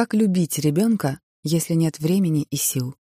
Как любить ребенка, если нет времени и сил?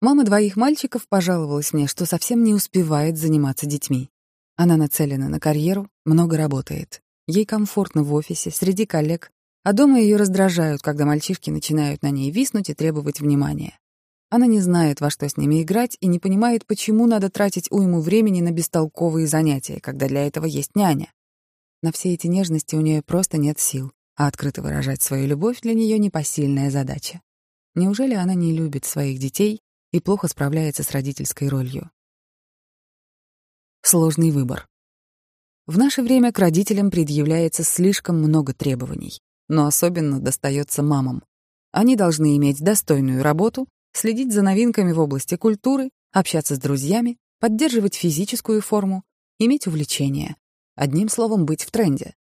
Мама двоих мальчиков пожаловалась мне, что совсем не успевает заниматься детьми. Она нацелена на карьеру, много работает. Ей комфортно в офисе, среди коллег, а дома ее раздражают, когда мальчишки начинают на ней виснуть и требовать внимания. Она не знает, во что с ними играть, и не понимает, почему надо тратить уйму времени на бестолковые занятия, когда для этого есть няня. На все эти нежности у нее просто нет сил, а открыто выражать свою любовь для нее непосильная задача. Неужели она не любит своих детей и плохо справляется с родительской ролью? Сложный выбор. В наше время к родителям предъявляется слишком много требований но особенно достается мамам. Они должны иметь достойную работу, следить за новинками в области культуры, общаться с друзьями, поддерживать физическую форму, иметь увлечения. Одним словом, быть в тренде.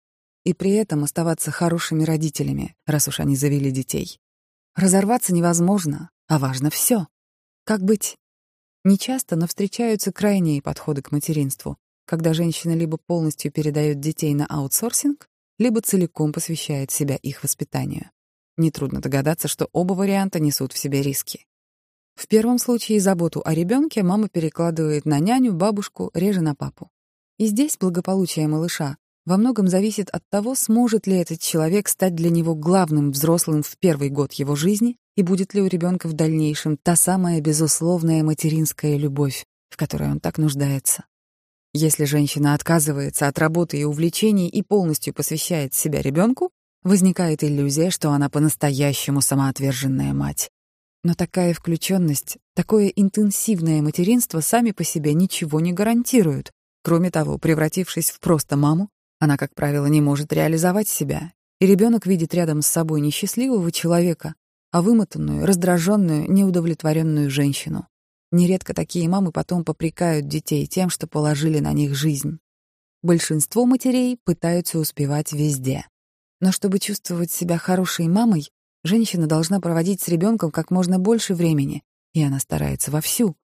И при этом оставаться хорошими родителями, раз уж они завели детей. Разорваться невозможно, а важно все. Как быть? Нечасто, но встречаются крайние подходы к материнству, когда женщина либо полностью передает детей на аутсорсинг, либо целиком посвящает себя их воспитанию. Нетрудно догадаться, что оба варианта несут в себе риски. В первом случае заботу о ребенке мама перекладывает на няню, бабушку, реже на папу. И здесь благополучие малыша во многом зависит от того, сможет ли этот человек стать для него главным взрослым в первый год его жизни и будет ли у ребенка в дальнейшем та самая безусловная материнская любовь, в которой он так нуждается. Если женщина отказывается от работы и увлечений и полностью посвящает себя ребенку, возникает иллюзия, что она по-настоящему самоотверженная мать. Но такая включенность, такое интенсивное материнство сами по себе ничего не гарантируют. Кроме того, превратившись в просто маму, она, как правило, не может реализовать себя, и ребенок видит рядом с собой не счастливого человека, а вымотанную, раздраженную, неудовлетворенную женщину. Нередко такие мамы потом попрекают детей тем, что положили на них жизнь. Большинство матерей пытаются успевать везде. Но чтобы чувствовать себя хорошей мамой, женщина должна проводить с ребенком как можно больше времени, и она старается вовсю.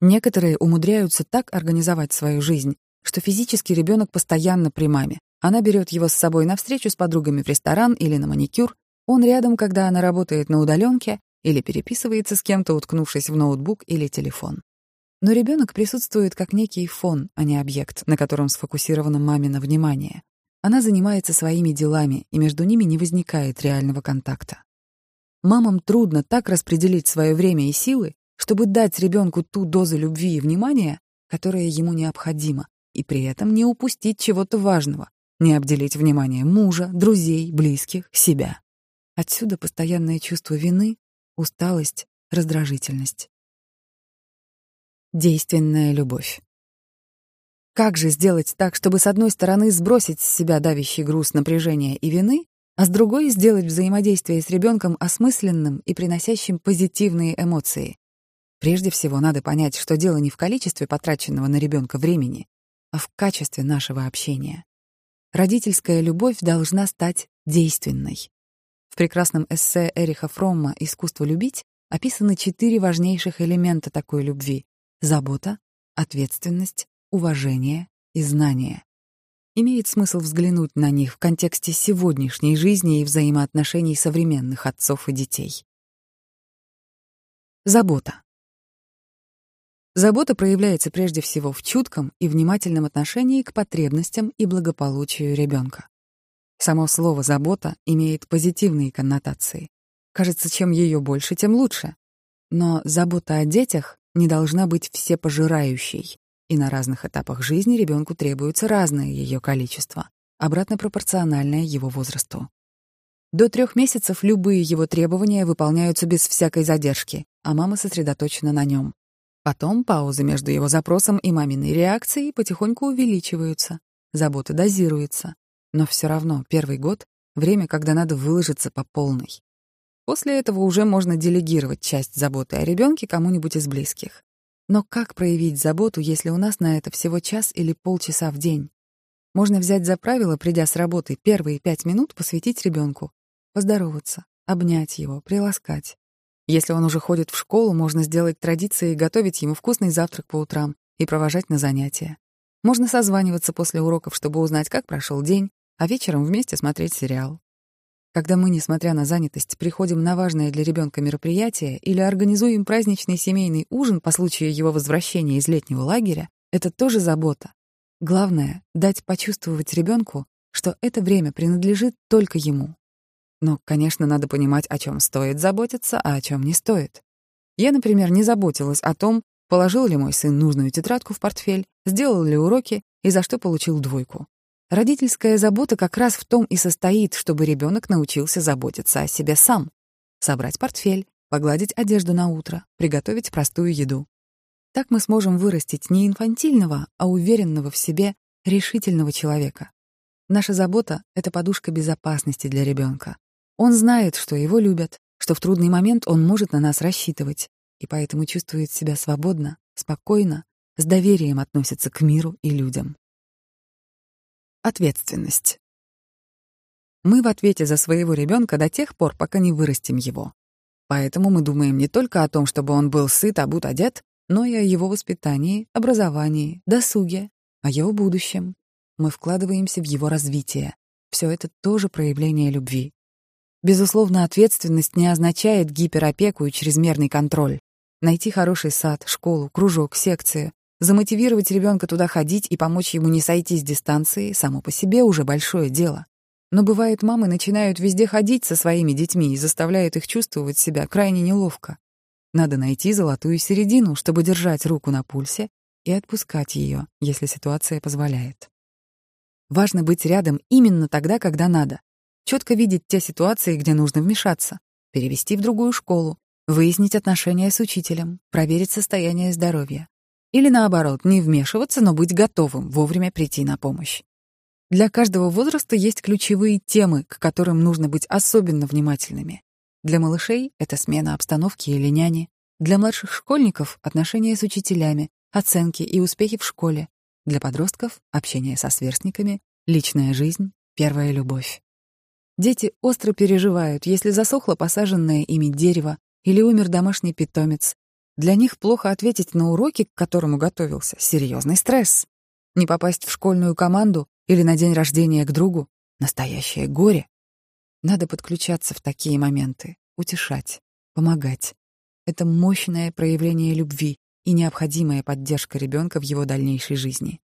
Некоторые умудряются так организовать свою жизнь, что физически ребенок постоянно при маме. Она берет его с собой на встречу с подругами в ресторан или на маникюр, он рядом, когда она работает на удаленке, или переписывается с кем-то, уткнувшись в ноутбук или телефон. Но ребенок присутствует как некий фон, а не объект, на котором сфокусировано мамино внимание. Она занимается своими делами, и между ними не возникает реального контакта. Мамам трудно так распределить свое время и силы, чтобы дать ребенку ту дозу любви и внимания, которая ему необходима, и при этом не упустить чего-то важного, не обделить внимание мужа, друзей, близких, себя. Отсюда постоянное чувство вины, усталость, раздражительность. Действенная любовь. Как же сделать так, чтобы с одной стороны сбросить с себя давящий груз напряжения и вины, а с другой сделать взаимодействие с ребенком осмысленным и приносящим позитивные эмоции? Прежде всего надо понять, что дело не в количестве потраченного на ребенка времени, а в качестве нашего общения. Родительская любовь должна стать действенной. В прекрасном эссе Эриха Фромма «Искусство любить» описаны четыре важнейших элемента такой любви — забота, ответственность, уважение и знание. Имеет смысл взглянуть на них в контексте сегодняшней жизни и взаимоотношений современных отцов и детей. Забота. Забота проявляется прежде всего в чутком и внимательном отношении к потребностям и благополучию ребенка. Само слово «забота» имеет позитивные коннотации. Кажется, чем ее больше, тем лучше. Но забота о детях не должна быть всепожирающей, и на разных этапах жизни ребенку требуется разное ее количество, обратно пропорциональное его возрасту. До трех месяцев любые его требования выполняются без всякой задержки, а мама сосредоточена на нем. Потом паузы между его запросом и маминой реакцией потихоньку увеличиваются, забота дозируется. Но все равно первый год — время, когда надо выложиться по полной. После этого уже можно делегировать часть заботы о ребенке кому-нибудь из близких. Но как проявить заботу, если у нас на это всего час или полчаса в день? Можно взять за правило, придя с работы, первые пять минут посвятить ребенку, поздороваться, обнять его, приласкать. Если он уже ходит в школу, можно сделать традицией готовить ему вкусный завтрак по утрам и провожать на занятия. Можно созваниваться после уроков, чтобы узнать, как прошел день, а вечером вместе смотреть сериал. Когда мы, несмотря на занятость, приходим на важное для ребенка мероприятие или организуем праздничный семейный ужин по случаю его возвращения из летнего лагеря, это тоже забота. Главное — дать почувствовать ребенку, что это время принадлежит только ему. Но, конечно, надо понимать, о чем стоит заботиться, а о чем не стоит. Я, например, не заботилась о том, положил ли мой сын нужную тетрадку в портфель, сделал ли уроки и за что получил двойку. Родительская забота как раз в том и состоит, чтобы ребенок научился заботиться о себе сам. Собрать портфель, погладить одежду на утро, приготовить простую еду. Так мы сможем вырастить не инфантильного, а уверенного в себе, решительного человека. Наша забота — это подушка безопасности для ребенка. Он знает, что его любят, что в трудный момент он может на нас рассчитывать, и поэтому чувствует себя свободно, спокойно, с доверием относится к миру и людям. Ответственность. Мы в ответе за своего ребенка до тех пор, пока не вырастим его. Поэтому мы думаем не только о том, чтобы он был сыт, обут, одет, но и о его воспитании, образовании, досуге, о его будущем. Мы вкладываемся в его развитие. Все это тоже проявление любви. Безусловно, ответственность не означает гиперопеку и чрезмерный контроль. Найти хороший сад, школу, кружок, секцию, замотивировать ребенка туда ходить и помочь ему не сойти с дистанции само по себе уже большое дело. Но бывает, мамы начинают везде ходить со своими детьми и заставляют их чувствовать себя крайне неловко. Надо найти золотую середину, чтобы держать руку на пульсе и отпускать ее, если ситуация позволяет. Важно быть рядом именно тогда, когда надо, четко видеть те ситуации, где нужно вмешаться, перевести в другую школу, выяснить отношения с учителем, проверить состояние здоровья. Или наоборот, не вмешиваться, но быть готовым вовремя прийти на помощь. Для каждого возраста есть ключевые темы, к которым нужно быть особенно внимательными. Для малышей — это смена обстановки или няни. Для младших школьников — отношения с учителями, оценки и успехи в школе. Для подростков — общение со сверстниками, личная жизнь, первая любовь. Дети остро переживают, если засохло посаженное ими дерево или умер домашний питомец. Для них плохо ответить на уроки, к которому готовился, серьезный стресс. Не попасть в школьную команду или на день рождения к другу — настоящее горе. Надо подключаться в такие моменты, утешать, помогать. Это мощное проявление любви и необходимая поддержка ребенка в его дальнейшей жизни.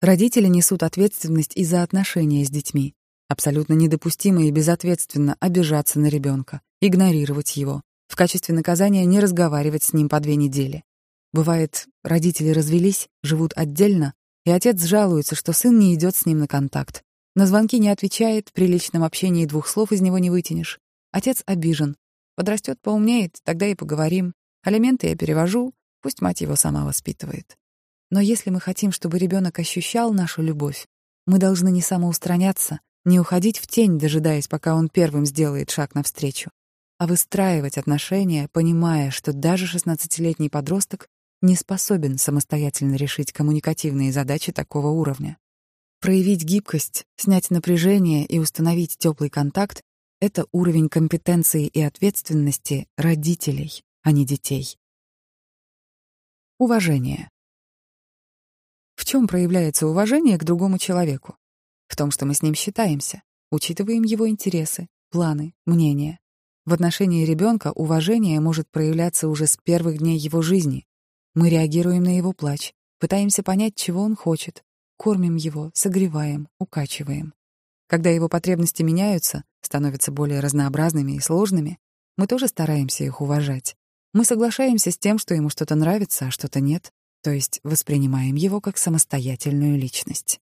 Родители несут ответственность и за отношения с детьми, Абсолютно недопустимо и безответственно обижаться на ребенка, игнорировать его, в качестве наказания не разговаривать с ним по две недели. Бывает, родители развелись, живут отдельно, и отец жалуется, что сын не идет с ним на контакт. На звонки не отвечает, при личном общении двух слов из него не вытянешь. Отец обижен. Подрастет, поумнеет, тогда и поговорим. Алименты я перевожу, пусть мать его сама воспитывает. Но если мы хотим, чтобы ребенок ощущал нашу любовь, мы должны не самоустраняться, не уходить в тень, дожидаясь, пока он первым сделает шаг навстречу, а выстраивать отношения, понимая, что даже 16-летний подросток не способен самостоятельно решить коммуникативные задачи такого уровня. Проявить гибкость, снять напряжение и установить теплый контакт — это уровень компетенции и ответственности родителей, а не детей. Уважение. В чем проявляется уважение к другому человеку? В том, что мы с ним считаемся, учитываем его интересы, планы, мнения. В отношении ребенка уважение может проявляться уже с первых дней его жизни. Мы реагируем на его плач, пытаемся понять, чего он хочет, кормим его, согреваем, укачиваем. Когда его потребности меняются, становятся более разнообразными и сложными, мы тоже стараемся их уважать. Мы соглашаемся с тем, что ему что-то нравится, а что-то нет, то есть воспринимаем его как самостоятельную личность.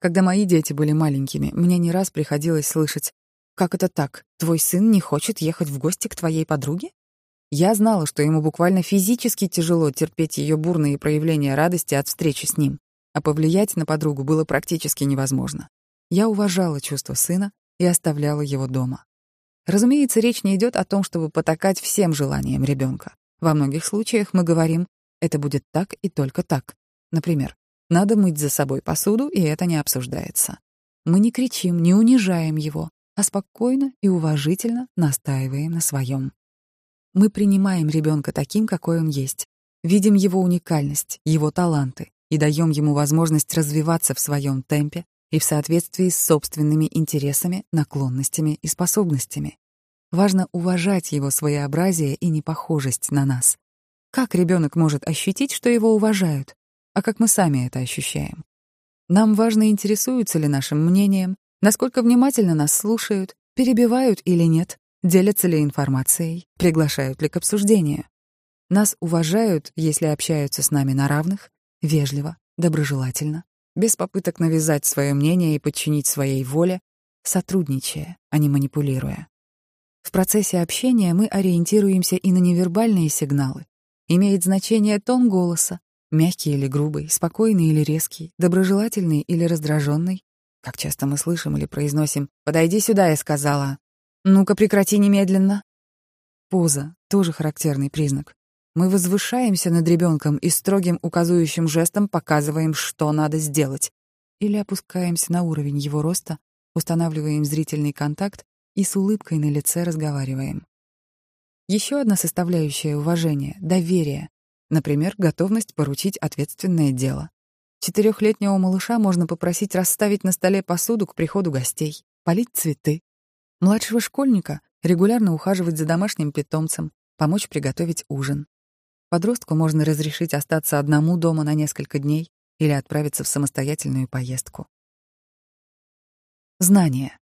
Когда мои дети были маленькими, мне не раз приходилось слышать «Как это так? Твой сын не хочет ехать в гости к твоей подруге?» Я знала, что ему буквально физически тяжело терпеть ее бурные проявления радости от встречи с ним, а повлиять на подругу было практически невозможно. Я уважала чувства сына и оставляла его дома. Разумеется, речь не идет о том, чтобы потакать всем желаниям ребенка. Во многих случаях мы говорим «это будет так и только так». Например, надо мыть за собой посуду, и это не обсуждается. Мы не кричим, не унижаем его, а спокойно и уважительно настаиваем на своем. Мы принимаем ребенка таким, какой он есть, видим его уникальность, его таланты и даем ему возможность развиваться в своем темпе, и в соответствии с собственными интересами, наклонностями и способностями. Важно уважать его своеобразие и непохожесть на нас. Как ребенок может ощутить, что его уважают, а как мы сами это ощущаем? Нам важно, интересуются ли нашим мнением, насколько внимательно нас слушают, перебивают или нет, делятся ли информацией, приглашают ли к обсуждению. Нас уважают, если общаются с нами на равных, вежливо, доброжелательно, без попыток навязать свое мнение и подчинить своей воле, сотрудничая, а не манипулируя. В процессе общения мы ориентируемся и на невербальные сигналы. Имеет значение тон голоса, мягкий или грубый, спокойный или резкий, доброжелательный или раздраженный. Как часто мы слышим или произносим «подойди сюда», я сказала. «Ну-ка, прекрати немедленно». Поза — тоже характерный признак. Мы возвышаемся над ребенком и строгим указующим жестом показываем, что надо сделать. Или опускаемся на уровень его роста, устанавливаем зрительный контакт и с улыбкой на лице разговариваем. Еще одна составляющая уважения — доверие. Например, готовность поручить ответственное дело. Четырехлетнего малыша можно попросить расставить на столе посуду к приходу гостей, полить цветы. Младшего школьника — регулярно ухаживать за домашним питомцем, помочь приготовить ужин. Подростку можно разрешить остаться одному дома на несколько дней или отправиться в самостоятельную поездку. Знание.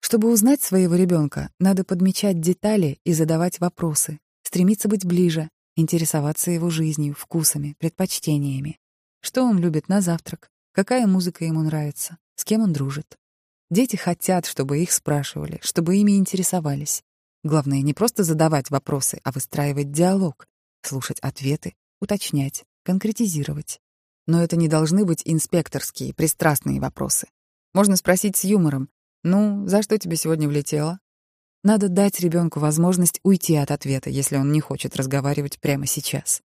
Чтобы узнать своего ребенка, надо подмечать детали и задавать вопросы, стремиться быть ближе, интересоваться его жизнью, вкусами, предпочтениями. Что он любит на завтрак, какая музыка ему нравится, с кем он дружит. Дети хотят, чтобы их спрашивали, чтобы ими интересовались. Главное не просто задавать вопросы, а выстраивать диалог, слушать ответы, уточнять, конкретизировать. Но это не должны быть инспекторские, пристрастные вопросы. Можно спросить с юмором, «Ну, за что тебе сегодня влетело?» Надо дать ребенку возможность уйти от ответа, если он не хочет разговаривать прямо сейчас.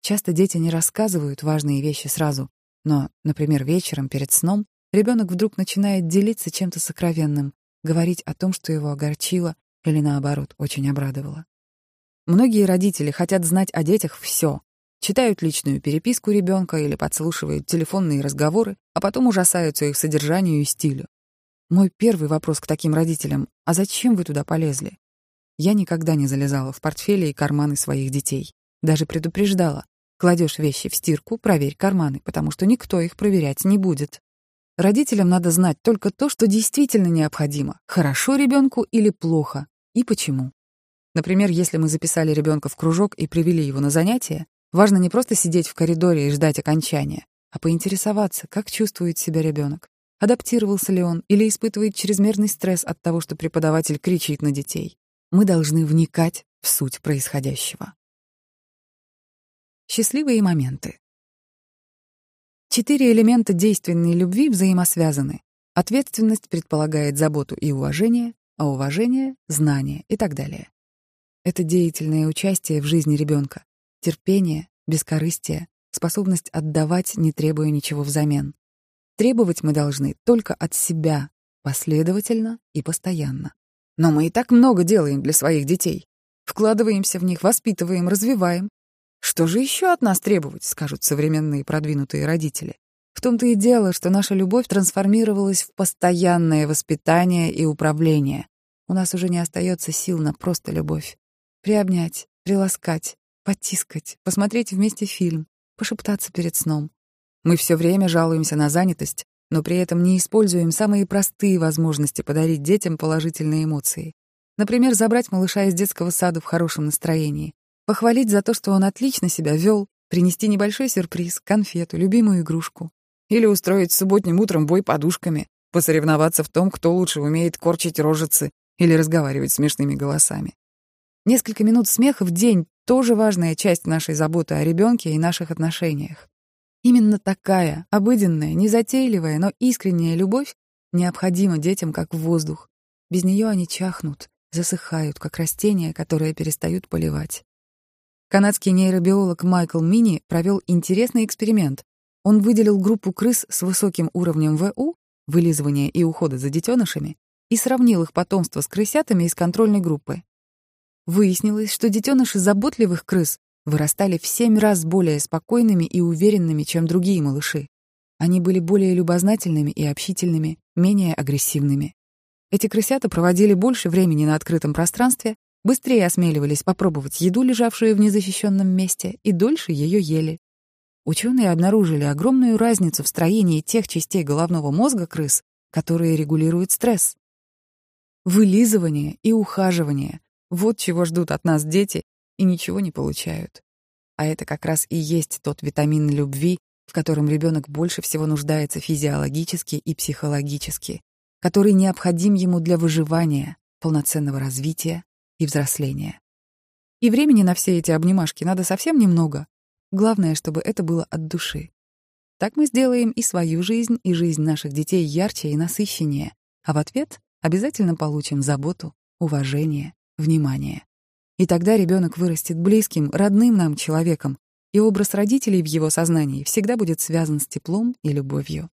Часто дети не рассказывают важные вещи сразу, но, например, вечером перед сном ребенок вдруг начинает делиться чем-то сокровенным, говорить о том, что его огорчило или, наоборот, очень обрадовало. Многие родители хотят знать о детях все, читают личную переписку ребенка или подслушивают телефонные разговоры, а потом ужасаются их содержанию и стилю. Мой первый вопрос к таким родителям — а зачем вы туда полезли? Я никогда не залезала в портфели и карманы своих детей. Даже предупреждала. Кладешь вещи в стирку, проверь карманы, потому что никто их проверять не будет. Родителям надо знать только то, что действительно необходимо. Хорошо ребенку или плохо, и почему. Например, если мы записали ребенка в кружок и привели его на занятия, важно не просто сидеть в коридоре и ждать окончания, а поинтересоваться, как чувствует себя ребенок, Адаптировался ли он или испытывает чрезмерный стресс от того, что преподаватель кричит на детей? Мы должны вникать в суть происходящего. Счастливые моменты. Четыре элемента действенной любви взаимосвязаны. Ответственность предполагает заботу и уважение, а уважение — знание и так далее. Это деятельное участие в жизни ребенка, терпение, бескорыстие, способность отдавать, не требуя ничего взамен. Требовать мы должны только от себя, последовательно и постоянно. Но мы и так много делаем для своих детей. Вкладываемся в них, воспитываем, развиваем. Что же еще от нас требовать, скажут современные продвинутые родители. В том-то и дело, что наша любовь трансформировалась в постоянное воспитание и управление. У нас уже не остается сил на просто любовь. Приобнять, приласкать, потискать, посмотреть вместе фильм, пошептаться перед сном, мы все время жалуемся на занятость, но при этом не используем самые простые возможности подарить детям положительные эмоции. Например, забрать малыша из детского сада в хорошем настроении, похвалить за то, что он отлично себя вел, принести небольшой сюрприз, конфету, любимую игрушку. Или устроить субботним утром бой подушками, посоревноваться в том, кто лучше умеет корчить рожицы или разговаривать смешными голосами. Несколько минут смеха в день — тоже важная часть нашей заботы о ребенке и наших отношениях. Именно такая, обыденная, незатейливая, но искренняя любовь необходима детям как воздух. Без нее они чахнут, засыхают, как растения, которые перестают поливать. Канадский нейробиолог Майкл Мини провел интересный эксперимент. Он выделил группу крыс с высоким уровнем ВУ, вылизывания и ухода за детенышами, и сравнил их потомство с крысятами из контрольной группы. Выяснилось, что детеныши заботливых крыс вырастали в семь раз более спокойными и уверенными, чем другие малыши. Они были более любознательными и общительными, менее агрессивными. Эти крысята проводили больше времени на открытом пространстве, быстрее осмеливались попробовать еду, лежавшую в незащищенном месте, и дольше ее ели. Ученые обнаружили огромную разницу в строении тех частей головного мозга крыс, которые регулируют стресс. Вылизывание и ухаживание — вот чего ждут от нас дети и ничего не получают. А это как раз и есть тот витамин любви, в котором ребенок больше всего нуждается физиологически и психологически, который необходим ему для выживания, полноценного развития и взросления. И времени на все эти обнимашки надо совсем немного. Главное, чтобы это было от души. Так мы сделаем и свою жизнь, и жизнь наших детей ярче и насыщеннее, а в ответ обязательно получим заботу, уважение, внимание. И тогда ребенок вырастет близким, родным нам человеком, и образ родителей в его сознании всегда будет связан с теплом и любовью.